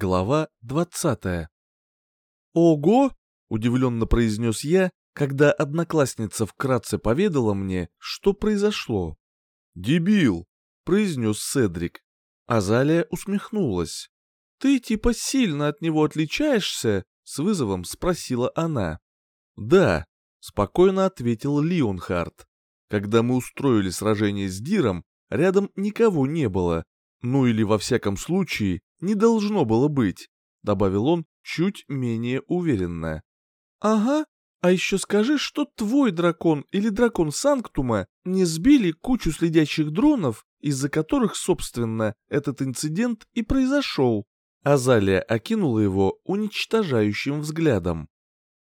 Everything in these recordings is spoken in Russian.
Глава двадцатая. «Ого!» — удивленно произнес я, когда одноклассница вкратце поведала мне, что произошло. «Дебил!» — произнес Седрик. Азалия усмехнулась. «Ты типа сильно от него отличаешься?» — с вызовом спросила она. «Да», — спокойно ответил Лионхард. «Когда мы устроили сражение с Диром, рядом никого не было. Ну или во всяком случае, не должно было быть», — добавил он чуть менее уверенно. «Ага, а еще скажи, что твой дракон или дракон Санктума не сбили кучу следящих дронов, из-за которых, собственно, этот инцидент и произошел». Азалия окинула его уничтожающим взглядом.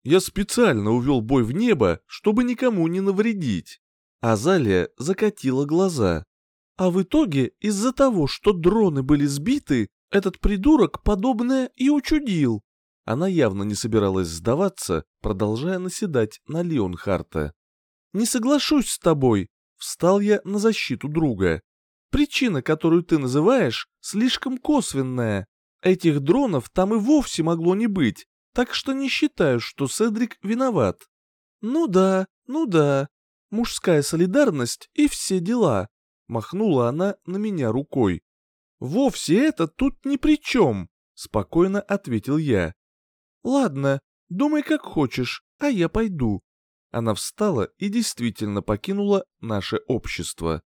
«Я специально увел бой в небо, чтобы никому не навредить». Азалия закатила глаза. А в итоге, из-за того, что дроны были сбиты, этот придурок подобное и учудил. Она явно не собиралась сдаваться, продолжая наседать на Леонхарта. «Не соглашусь с тобой», — встал я на защиту друга. «Причина, которую ты называешь, слишком косвенная. Этих дронов там и вовсе могло не быть, так что не считаю, что Седрик виноват». «Ну да, ну да, мужская солидарность и все дела», — махнула она на меня рукой. «Вовсе это тут ни при чем», — спокойно ответил я. «Ладно, думай как хочешь, а я пойду». Она встала и действительно покинула наше общество.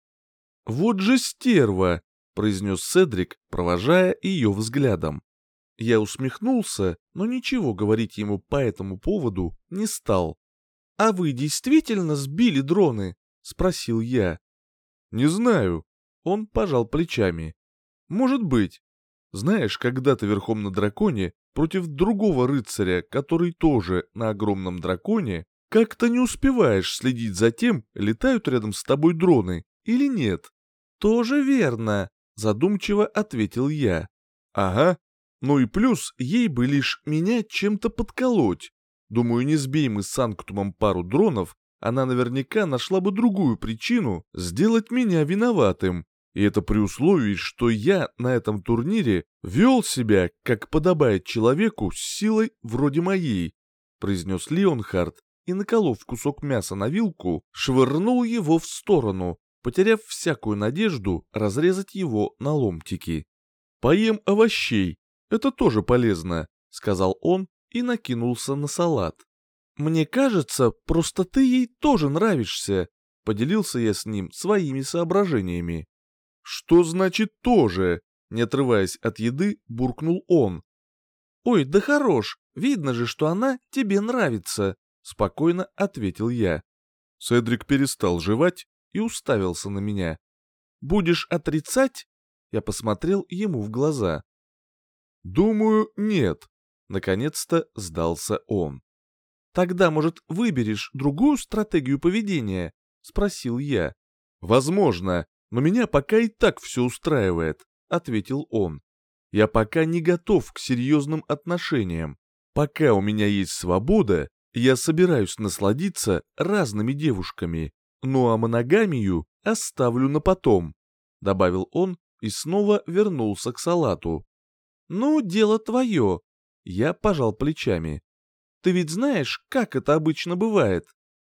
«Вот же стерва!» — произнес Седрик, провожая ее взглядом. Я усмехнулся, но ничего говорить ему по этому поводу не стал. «А вы действительно сбили дроны?» — спросил я. «Не знаю». Он пожал плечами. «Может быть. Знаешь, когда ты верхом на драконе против другого рыцаря, который тоже на огромном драконе, как-то не успеваешь следить за тем, летают рядом с тобой дроны или нет». «Тоже верно», — задумчиво ответил я. «Ага. Ну и плюс ей бы лишь меня чем-то подколоть. Думаю, не сбей мы с Санктумом пару дронов, она наверняка нашла бы другую причину сделать меня виноватым. И это при условии, что я на этом турнире вел себя, как подобает человеку с силой вроде моей, произнес Леонхард и, наколов кусок мяса на вилку, швырнул его в сторону, потеряв всякую надежду разрезать его на ломтики. «Поем овощей, это тоже полезно», — сказал он и накинулся на салат. «Мне кажется, просто ты ей тоже нравишься», — поделился я с ним своими соображениями. «Что значит «тоже»?» — не отрываясь от еды, буркнул он. «Ой, да хорош, видно же, что она тебе нравится», — спокойно ответил я. Седрик перестал жевать и уставился на меня. «Будешь отрицать?» — я посмотрел ему в глаза. «Думаю, нет», — наконец-то сдался он. Тогда, может, выберешь другую стратегию поведения?» — спросил я. «Возможно, но меня пока и так все устраивает», — ответил он. «Я пока не готов к серьезным отношениям. Пока у меня есть свобода, я собираюсь насладиться разными девушками, ну а моногамию оставлю на потом», — добавил он и снова вернулся к салату. «Ну, дело твое», — я пожал плечами. Ты ведь знаешь, как это обычно бывает?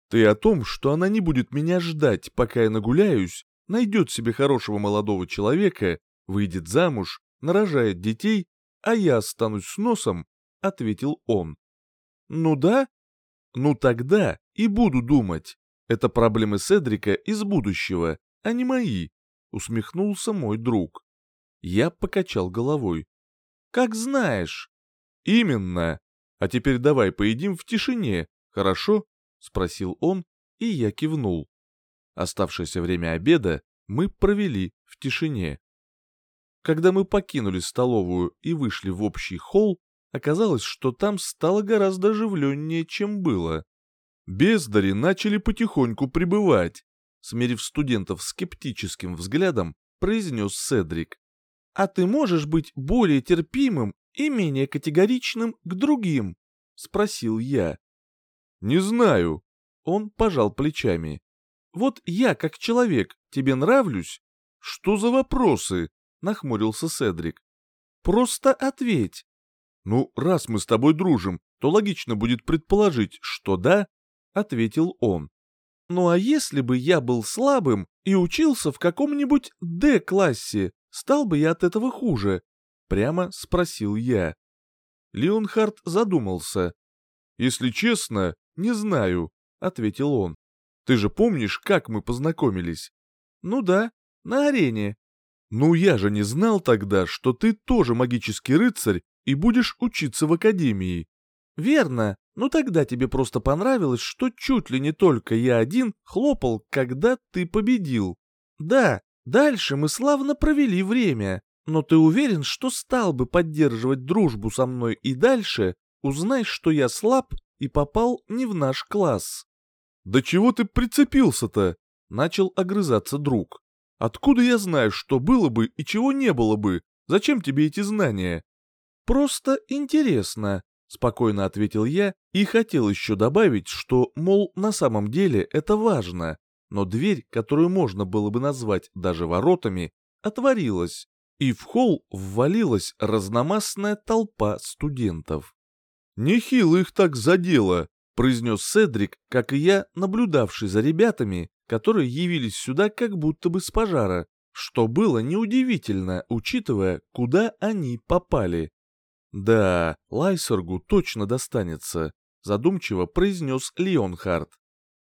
Ты о том, что она не будет меня ждать, пока я нагуляюсь, найдет себе хорошего молодого человека, выйдет замуж, нарожает детей, а я останусь с носом, — ответил он. Ну да? Ну тогда и буду думать. Это проблемы Седрика из будущего, а не мои, — усмехнулся мой друг. Я покачал головой. Как знаешь. Именно. А теперь давай поедим в тишине, хорошо?» — спросил он, и я кивнул. Оставшееся время обеда мы провели в тишине. Когда мы покинули столовую и вышли в общий холл, оказалось, что там стало гораздо оживленнее, чем было. Бездари начали потихоньку прибывать, смерив студентов скептическим взглядом, произнес Седрик. «А ты можешь быть более терпимым и менее категоричным к другим?» — спросил я. «Не знаю». Он пожал плечами. «Вот я, как человек, тебе нравлюсь?» «Что за вопросы?» — нахмурился Седрик. Просто ответь. Ну, раз мы с тобой дружим, то логично будет предположить, что да, ответил он. Ну а если бы я был слабым и учился в каком-нибудь Д-классе, стал бы я от этого хуже? Прямо спросил я. Леонхард задумался. Если честно, не знаю, ответил он. Ты же помнишь, как мы познакомились? Ну да, на арене. Ну я же не знал тогда, что ты тоже магический рыцарь и будешь учиться в академии. Верно, ну тогда тебе просто понравилось, что чуть ли не только я один хлопал, когда ты победил. Да, дальше мы славно провели время, но ты уверен, что стал бы поддерживать дружбу со мной и дальше, узнай, что я слаб и попал не в наш класс. «Да чего ты прицепился-то?» — начал огрызаться друг. «Откуда я знаю, что было бы и чего не было бы? Зачем тебе эти знания?» «Просто интересно», — спокойно ответил я и хотел еще добавить, что, мол, на самом деле это важно, но дверь, которую можно было бы назвать даже воротами, отворилась, и в холл ввалилась разномастная толпа студентов. «Нехило их так задело», произнес Седрик, как и я, наблюдавший за ребятами, которые явились сюда как будто бы с пожара, что было неудивительно, учитывая, куда они попали. «Да, Лайсергу точно достанется», — задумчиво произнес Леонхард.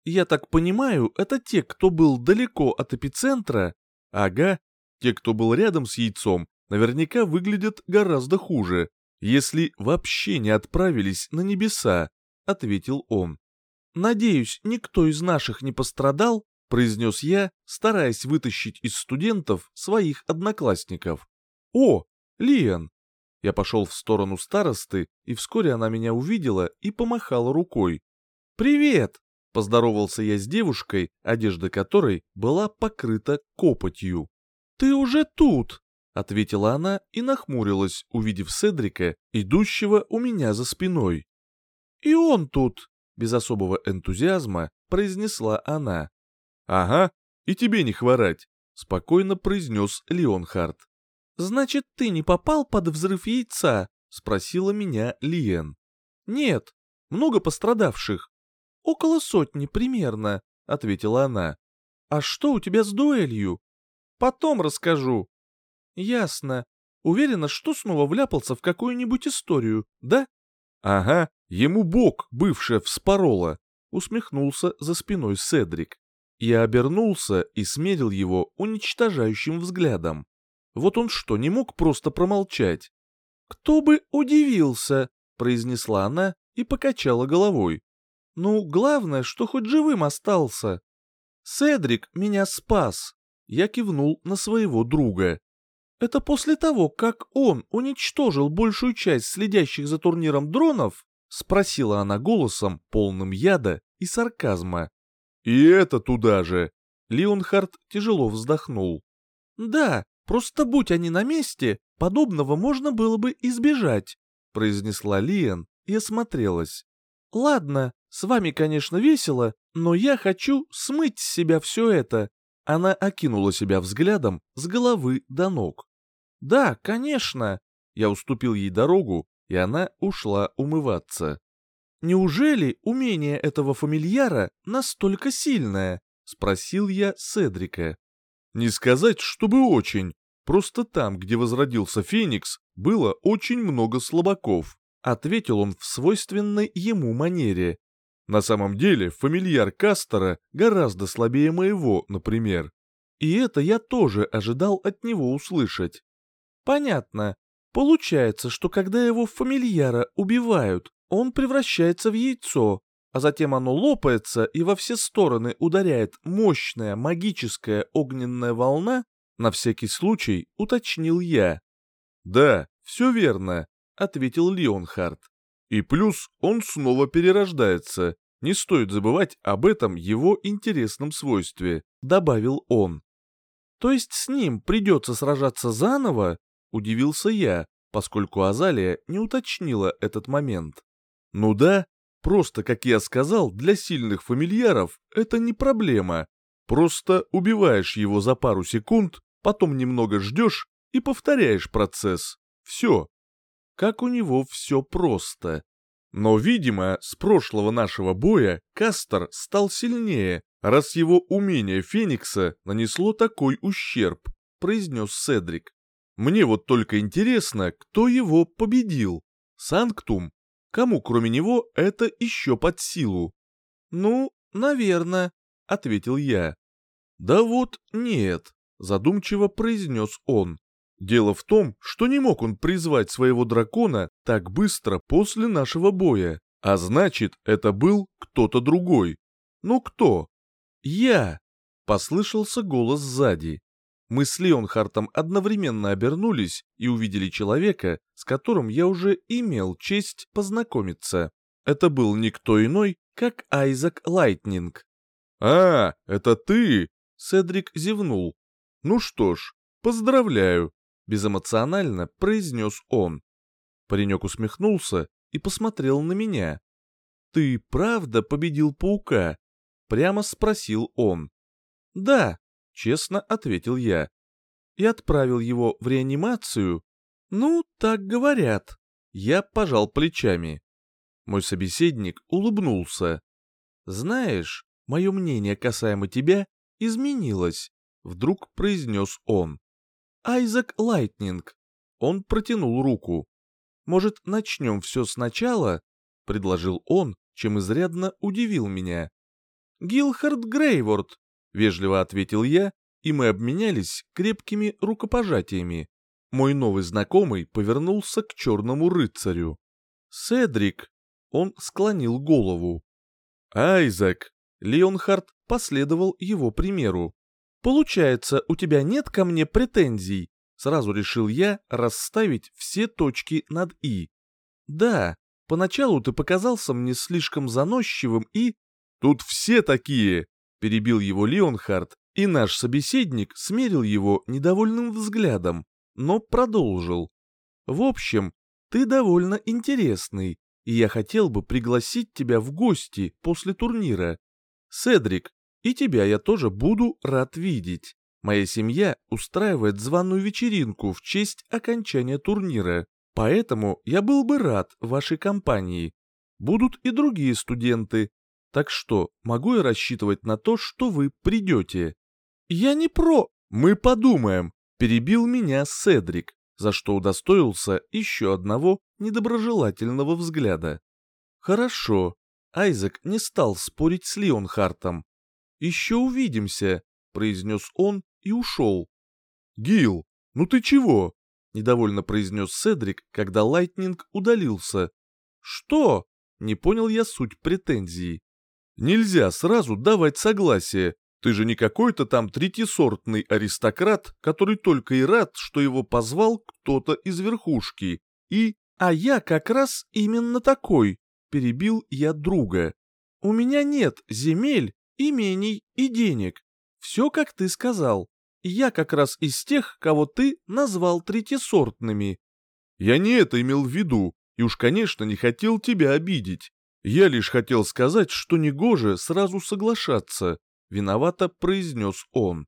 «Я так понимаю, это те, кто был далеко от эпицентра?» «Ага, те, кто был рядом с яйцом, наверняка выглядят гораздо хуже, если вообще не отправились на небеса ответил он. «Надеюсь, никто из наших не пострадал?» — произнес я, стараясь вытащить из студентов своих одноклассников. «О, Лиан!» Я пошел в сторону старосты, и вскоре она меня увидела и помахала рукой. «Привет!» — поздоровался я с девушкой, одежда которой была покрыта копотью. «Ты уже тут!» — ответила она и нахмурилась, увидев Седрика, идущего у меня за спиной. «И он тут!» — без особого энтузиазма произнесла она. «Ага, и тебе не хворать!» — спокойно произнес Леонхард. «Значит, ты не попал под взрыв яйца?» — спросила меня Лиен. «Нет, много пострадавших. Около сотни примерно», — ответила она. «А что у тебя с дуэлью?» «Потом расскажу». «Ясно. Уверена, что снова вляпался в какую-нибудь историю, да?» «Ага, ему бок бывшая вспорола», — усмехнулся за спиной Седрик. Я обернулся и смерил его уничтожающим взглядом. Вот он что, не мог просто промолчать? «Кто бы удивился», — произнесла она и покачала головой. «Ну, главное, что хоть живым остался». «Седрик меня спас», — я кивнул на своего друга. Это после того, как он уничтожил большую часть следящих за турниром дронов? Спросила она голосом, полным яда и сарказма. И это туда же. Леонхард тяжело вздохнул. Да, просто будь они на месте, подобного можно было бы избежать, произнесла Лиен и осмотрелась. Ладно, с вами, конечно, весело, но я хочу смыть с себя все это. Она окинула себя взглядом с головы до ног. «Да, конечно!» Я уступил ей дорогу, и она ушла умываться. «Неужели умение этого фамильяра настолько сильное?» — спросил я Седрика. «Не сказать, чтобы очень. Просто там, где возродился Феникс, было очень много слабаков», — ответил он в свойственной ему манере. «На самом деле, фамильяр Кастера гораздо слабее моего, например. И это я тоже ожидал от него услышать. Понятно. Получается, что когда его фамильяра убивают, он превращается в яйцо, а затем оно лопается и во все стороны ударяет мощная магическая огненная волна, на всякий случай уточнил я. «Да, все верно», — ответил Леонхард. «И плюс он снова перерождается. Не стоит забывать об этом его интересном свойстве», — добавил он. «То есть с ним придется сражаться заново?» Удивился я, поскольку Азалия не уточнила этот момент. Ну да, просто, как я сказал, для сильных фамильяров это не проблема. Просто убиваешь его за пару секунд, потом немного ждешь и повторяешь процесс. Все. Как у него все просто. Но, видимо, с прошлого нашего боя Кастер стал сильнее, раз его умение Феникса нанесло такой ущерб, произнес Седрик. Мне вот только интересно, кто его победил. Санктум? Кому кроме него это еще под силу? Ну, наверное, ответил я. Да вот нет, задумчиво произнес он. Дело в том, что не мог он призвать своего дракона так быстро после нашего боя, а значит, это был кто-то другой. Ну кто? Я! Послышался голос сзади. Мы с Леонхартом одновременно обернулись и увидели человека, с которым я уже имел честь познакомиться. Это был никто иной, как Айзек Лайтнинг. «А, это ты!» — Седрик зевнул. «Ну что ж, поздравляю!» — безэмоционально произнес он. Паренек усмехнулся и посмотрел на меня. «Ты правда победил паука?» — прямо спросил он. «Да», — честно ответил я. «И отправил его в реанимацию?» «Ну, так говорят». Я пожал плечами. Мой собеседник улыбнулся. «Знаешь, мое мнение касаемо тебя изменилось», — вдруг произнес он. Айзек Лайтнинг. Он протянул руку. «Может, начнем все сначала?» — предложил он, чем изрядно удивил меня. «Гилхард Грейворд», — вежливо ответил я, и мы обменялись крепкими рукопожатиями. Мой новый знакомый повернулся к черному рыцарю. «Седрик», — он склонил голову. «Айзек», — Леонхард последовал его примеру. Получается, у тебя нет ко мне претензий? Сразу решил я расставить все точки над «и». Да, поначалу ты показался мне слишком заносчивым и... Тут все такие, перебил его Леонхард, и наш собеседник смерил его недовольным взглядом, но продолжил. В общем, ты довольно интересный, и я хотел бы пригласить тебя в гости после турнира. Седрик, и тебя я тоже буду рад видеть. Моя семья устраивает званую вечеринку в честь окончания турнира, поэтому я был бы рад вашей компании. Будут и другие студенты, так что могу я рассчитывать на то, что вы придете. Я не про... Мы подумаем, перебил меня Седрик, за что удостоился еще одного недоброжелательного взгляда. Хорошо. Айзек не стал спорить с Леонхартом, «Еще увидимся», — произнес он и ушел. «Гил, ну ты чего?» — недовольно произнес Седрик, когда Лайтнинг удалился. «Что?» — не понял я суть претензий. «Нельзя сразу давать согласие. Ты же не какой-то там третьесортный аристократ, который только и рад, что его позвал кто-то из верхушки. И... А я как раз именно такой», — перебил я друга. «У меня нет земель имений и денег. Все, как ты сказал. Я как раз из тех, кого ты назвал третьесортными. Я не это имел в виду, и уж, конечно, не хотел тебя обидеть. Я лишь хотел сказать, что негоже сразу соглашаться, виновато произнес он.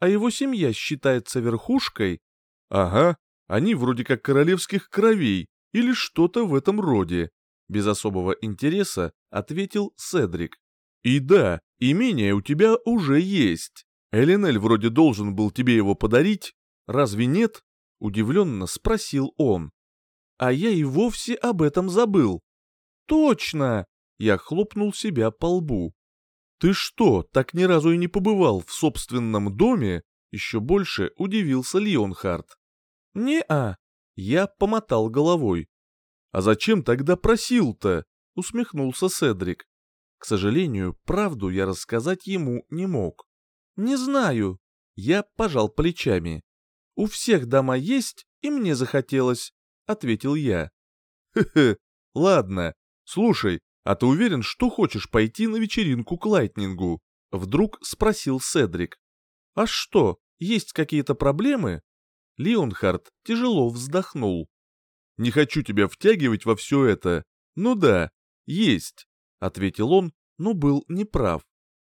А его семья считается верхушкой? Ага, они вроде как королевских кровей или что-то в этом роде. Без особого интереса ответил Седрик. И да, имение у тебя уже есть. Эленель вроде должен был тебе его подарить, разве нет? Удивленно спросил он. А я и вовсе об этом забыл. Точно! Я хлопнул себя по лбу. Ты что, так ни разу и не побывал в собственном доме? Еще больше удивился Леонхард. Не-а, я помотал головой. А зачем тогда просил-то? Усмехнулся Седрик. К сожалению, правду я рассказать ему не мог. «Не знаю». Я пожал плечами. «У всех дома есть, и мне захотелось», — ответил я. «Хе-хе, ладно. Слушай, а ты уверен, что хочешь пойти на вечеринку к Лайтнингу?» Вдруг спросил Седрик. «А что, есть какие-то проблемы?» Леонхард тяжело вздохнул. «Не хочу тебя втягивать во все это. Ну да, есть. — ответил он, но был неправ.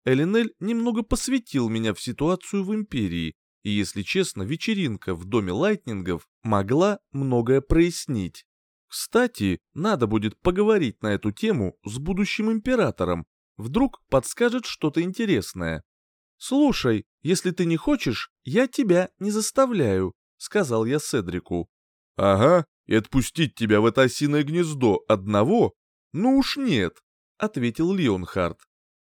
Элинель немного посвятил меня в ситуацию в Империи, И если честно, вечеринка в доме Лайтнингов могла многое прояснить. Кстати, надо будет поговорить на эту тему с будущим императором. Вдруг подскажет что-то интересное. «Слушай, если ты не хочешь, я тебя не заставляю», — сказал я Седрику. «Ага, и отпустить тебя в это осиное гнездо одного? Ну уж нет», — ответил Леонхард.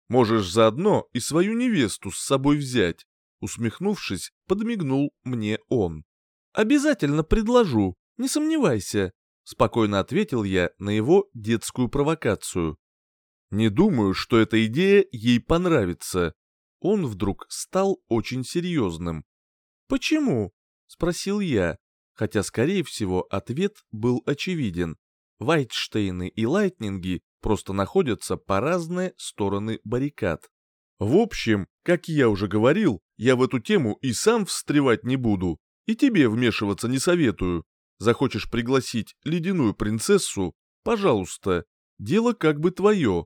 «Можешь заодно и свою невесту с собой взять», — усмехнувшись, подмигнул мне он. «Обязательно предложу, не сомневайся», — спокойно ответил я на его детскую провокацию. «Не думаю, что эта идея ей понравится», он вдруг стал очень серьезным. «Почему?» — спросил я, хотя, скорее всего, ответ был очевиден. Вайтштейны и Лайтнинги просто находятся по разные стороны баррикад. В общем, как я уже говорил, я в эту тему и сам встревать не буду, и тебе вмешиваться не советую. Захочешь пригласить ледяную принцессу, пожалуйста, дело как бы твое.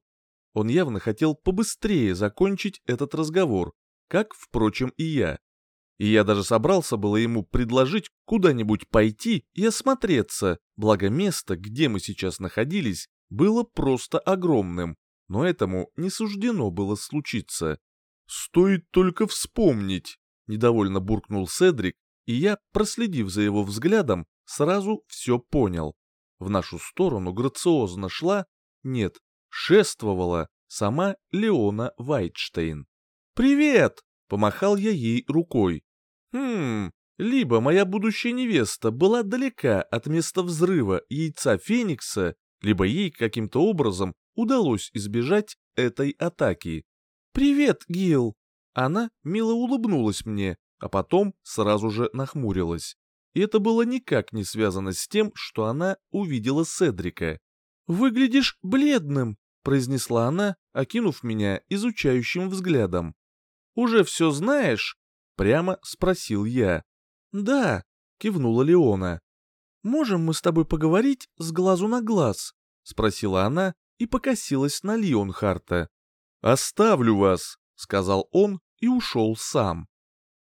Он явно хотел побыстрее закончить этот разговор, как, впрочем, и я. И я даже собрался было ему предложить куда-нибудь пойти и осмотреться, благо место, где мы сейчас находились, было просто огромным, но этому не суждено было случиться. «Стоит только вспомнить», — недовольно буркнул Седрик, и я, проследив за его взглядом, сразу все понял. В нашу сторону грациозно шла, нет, шествовала сама Леона Вайтштейн. «Привет!» — помахал я ей рукой. «Хм, либо моя будущая невеста была далека от места взрыва яйца Феникса, либо ей каким-то образом удалось избежать этой атаки. «Привет, Гил!» Она мило улыбнулась мне, а потом сразу же нахмурилась. И это было никак не связано с тем, что она увидела Седрика. «Выглядишь бледным», — произнесла она, окинув меня изучающим взглядом. «Уже все знаешь?» — прямо спросил я. «Да», — кивнула Леона. «Можем мы с тобой поговорить с глазу на глаз?» — спросила она и покосилась на Леонхарта. «Оставлю вас», — сказал он и ушел сам.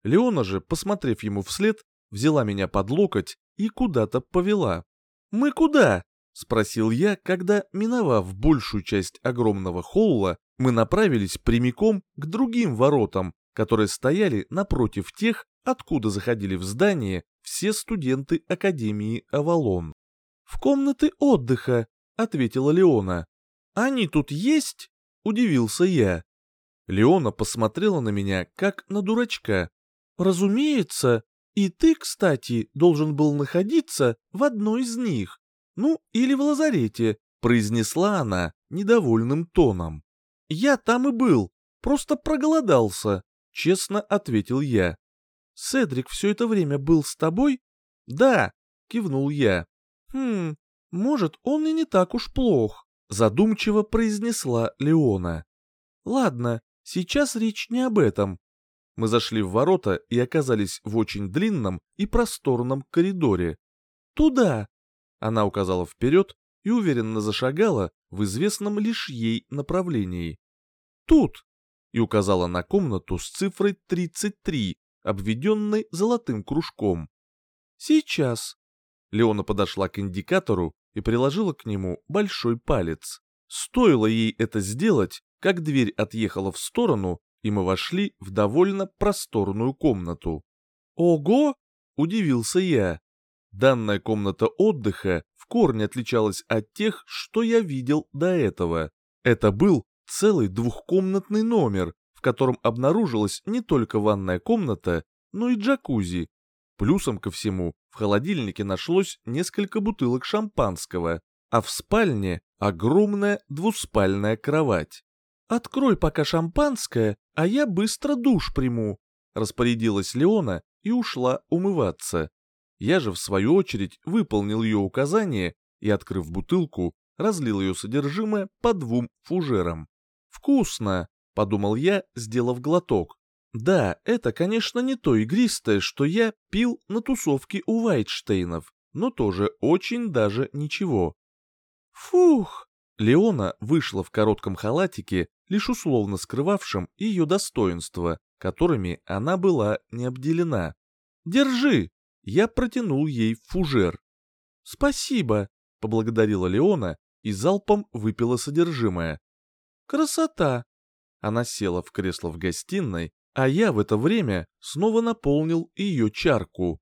Леона же, посмотрев ему вслед, взяла меня под локоть и куда-то повела. «Мы куда?» — спросил я, когда, миновав большую часть огромного холла, мы направились прямиком к другим воротам, которые стояли напротив тех, откуда заходили в здание все студенты Академии Авалон. «В комнаты отдыха», — ответила Леона. «Они тут есть?» — удивился я. Леона посмотрела на меня, как на дурачка. «Разумеется, и ты, кстати, должен был находиться в одной из них. «Ну, или в лазарете», — произнесла она недовольным тоном. «Я там и был, просто проголодался», — честно ответил я. «Седрик все это время был с тобой?» «Да», — кивнул я. «Хм, может, он и не так уж плох», — задумчиво произнесла Леона. «Ладно, сейчас речь не об этом». Мы зашли в ворота и оказались в очень длинном и просторном коридоре. «Туда», она указала вперед и уверенно зашагала в известном лишь ей направлении. «Тут!» и указала на комнату с цифрой 33, обведенной золотым кружком. «Сейчас!» Леона подошла к индикатору и приложила к нему большой палец. Стоило ей это сделать, как дверь отъехала в сторону, и мы вошли в довольно просторную комнату. «Ого!» — удивился я. Данная комната отдыха в корне отличалась от тех, что я видел до этого. Это был целый двухкомнатный номер, в котором обнаружилась не только ванная комната, но и джакузи. Плюсом ко всему, в холодильнике нашлось несколько бутылок шампанского, а в спальне огромная двуспальная кровать. «Открой пока шампанское, а я быстро душ приму», распорядилась Леона и ушла умываться. Я же, в свою очередь, выполнил ее указание и, открыв бутылку, разлил ее содержимое по двум фужерам. «Вкусно!» — подумал я, сделав глоток. Да, это, конечно, не то игристое, что я пил на тусовке у Вайтштейнов, но тоже очень даже ничего. «Фух!» Леона вышла в коротком халатике, лишь условно скрывавшем ее достоинства, которыми она была не обделена. держи!» Я протянул ей фужер. «Спасибо!» — поблагодарила Леона и залпом выпила содержимое. «Красота!» Она села в кресло в гостиной, а я в это время снова наполнил ее чарку.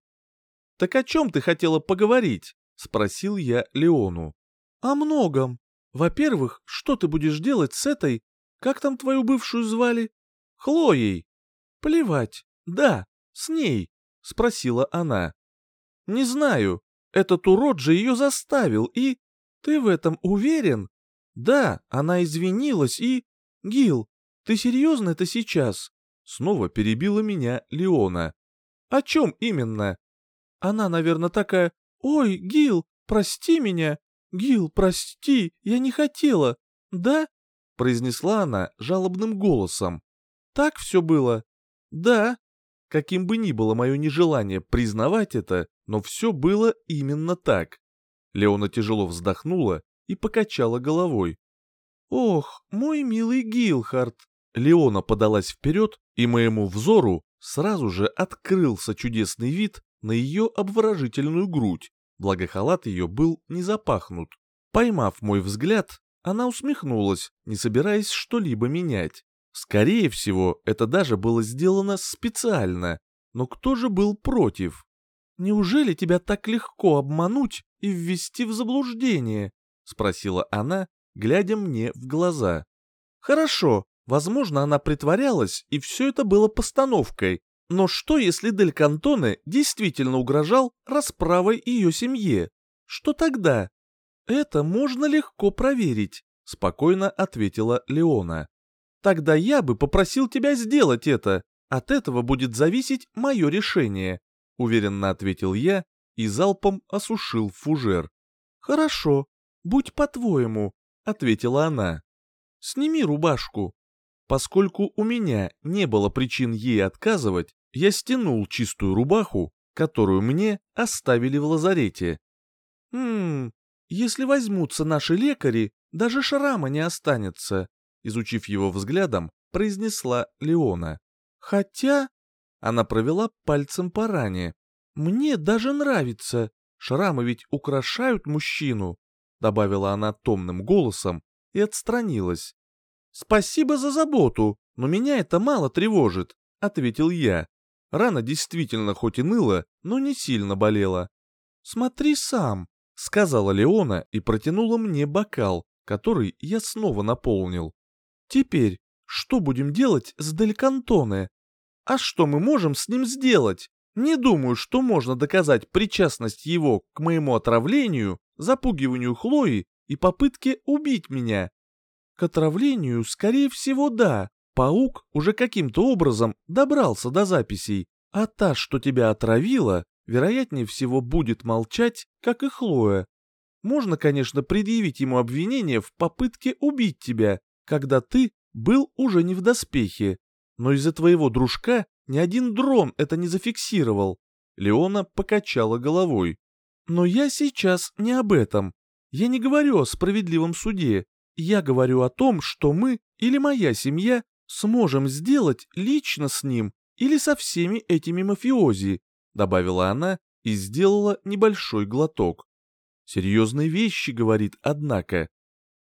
«Так о чем ты хотела поговорить?» — спросил я Леону. «О многом. Во-первых, что ты будешь делать с этой... Как там твою бывшую звали? Хлоей. Плевать. Да, с ней», — спросила она. «Не знаю. Этот урод же ее заставил и... Ты в этом уверен? Да, она извинилась и... Гил, ты серьезно это сейчас?» Снова перебила меня Леона. «О чем именно?» Она, наверное, такая «Ой, Гил, прости меня! Гил, прости, я не хотела! Да?» Произнесла она жалобным голосом. «Так все было?» «Да». Каким бы ни было мое нежелание признавать это, но все было именно так. Леона тяжело вздохнула и покачала головой. «Ох, мой милый Гилхард!» Леона подалась вперед, и моему взору сразу же открылся чудесный вид на ее обворожительную грудь, благо халат ее был не запахнут. Поймав мой взгляд, она усмехнулась, не собираясь что-либо менять. Скорее всего, это даже было сделано специально, но кто же был против? «Неужели тебя так легко обмануть и ввести в заблуждение?» — спросила она, глядя мне в глаза. «Хорошо, возможно, она притворялась, и все это было постановкой, но что, если Дель Кантоне действительно угрожал расправой ее семье? Что тогда? Это можно легко проверить, спокойно ответила Леона. Тогда я бы попросил тебя сделать это. От этого будет зависеть мое решение, уверенно ответил я и залпом осушил фужер. Хорошо, будь по-твоему, ответила она. Сними рубашку. Поскольку у меня не было причин ей отказывать, я стянул чистую рубаху, которую мне оставили в лазарете. «Хм, если возьмутся наши лекари, даже шрама не останется», изучив его взглядом, произнесла Леона. «Хотя...» Она провела пальцем по ране. «Мне даже нравится. Шрамы ведь украшают мужчину», добавила она томным голосом и отстранилась. «Спасибо за заботу, но меня это мало тревожит», — ответил я. Рана действительно хоть и ныла, но не сильно болела. «Смотри сам», — сказала Леона и протянула мне бокал, который я снова наполнил. «Теперь, что будем делать с Дель Кантоне? А что мы можем с ним сделать? Не думаю, что можно доказать причастность его к моему отравлению, запугиванию Хлои и попытке убить меня. К отравлению, скорее всего, да. Паук уже каким-то образом добрался до записей, а та, что тебя отравила, вероятнее всего будет молчать, как и Хлоя. Можно, конечно, предъявить ему обвинение в попытке убить тебя, когда ты был уже не в доспехе, но из-за твоего дружка ни один дрон это не зафиксировал. Леона покачала головой. Но я сейчас не об этом. Я не говорю о справедливом суде. Я говорю о том, что мы или моя семья сможем сделать лично с ним или со всеми этими мафиози», добавила она и сделала небольшой глоток. «Серьезные вещи», — говорит, однако.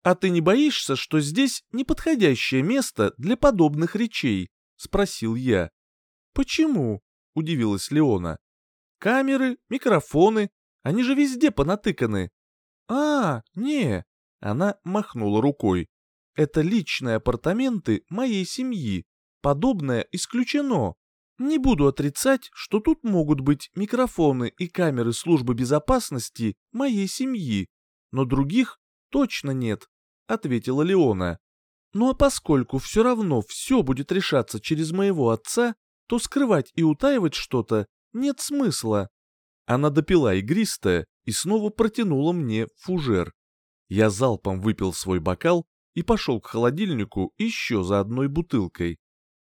«А ты не боишься, что здесь неподходящее место для подобных речей?» — спросил я. «Почему?» — удивилась Леона. «Камеры, микрофоны, они же везде понатыканы». «А, не, она махнула рукой. «Это личные апартаменты моей семьи. Подобное исключено. Не буду отрицать, что тут могут быть микрофоны и камеры службы безопасности моей семьи, но других точно нет», — ответила Леона. «Ну а поскольку все равно все будет решаться через моего отца, то скрывать и утаивать что-то нет смысла». Она допила игристое и снова протянула мне фужер. Я залпом выпил свой бокал и пошел к холодильнику еще за одной бутылкой.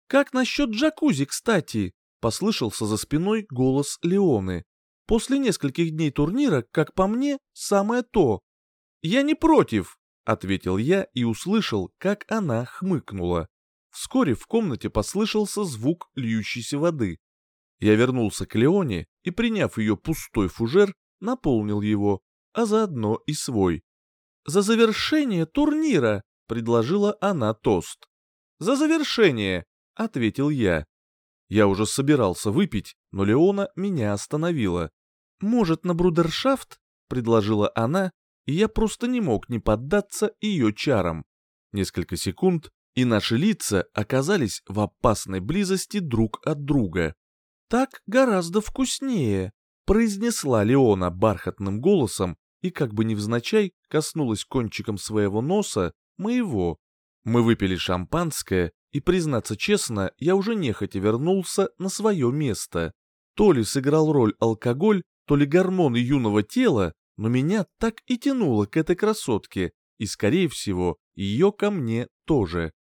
«Как насчет джакузи, кстати?» — послышался за спиной голос Леоны. «После нескольких дней турнира, как по мне, самое то». «Я не против», — ответил я и услышал, как она хмыкнула. Вскоре в комнате послышался звук льющейся воды. Я вернулся к Леоне и, приняв ее пустой фужер, наполнил его, а заодно и свой. «За завершение турнира!» — предложила она тост. «За завершение!» — ответил я. Я уже собирался выпить, но Леона меня остановила. «Может, на брудершафт?» — предложила она, и я просто не мог не поддаться ее чарам. Несколько секунд, и наши лица оказались в опасной близости друг от друга. «Так гораздо вкуснее», — произнесла Леона бархатным голосом и как бы невзначай коснулась кончиком своего носа моего. Мы выпили шампанское, и, признаться честно, я уже нехотя вернулся на свое место. То ли сыграл роль алкоголь, то ли гормоны юного тела, но меня так и тянуло к этой красотке, и, скорее всего, ее ко мне тоже.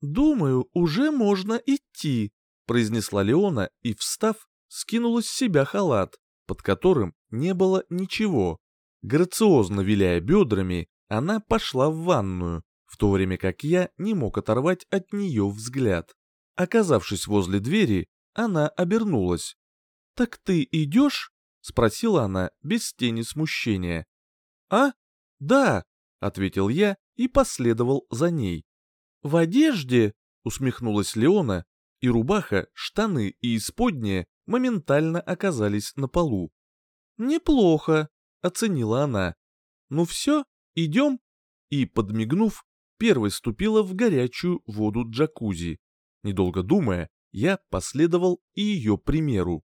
«Думаю, уже можно идти», — произнесла Леона и, встав, скинула с себя халат, под которым не было ничего. Грациозно виляя бедрами, она пошла в ванную, в то время как я не мог оторвать от нее взгляд. Оказавшись возле двери, она обернулась. «Так ты идешь?» — спросила она без тени смущения. «А? Да», — ответил я и последовал за ней. «В одежде?» — усмехнулась Леона, и рубаха, штаны и исподние моментально оказались на полу. «Неплохо», — оценила она. «Ну все, идем?» И, подмигнув, первой ступила в горячую воду джакузи. Недолго думая, я последовал и ее примеру.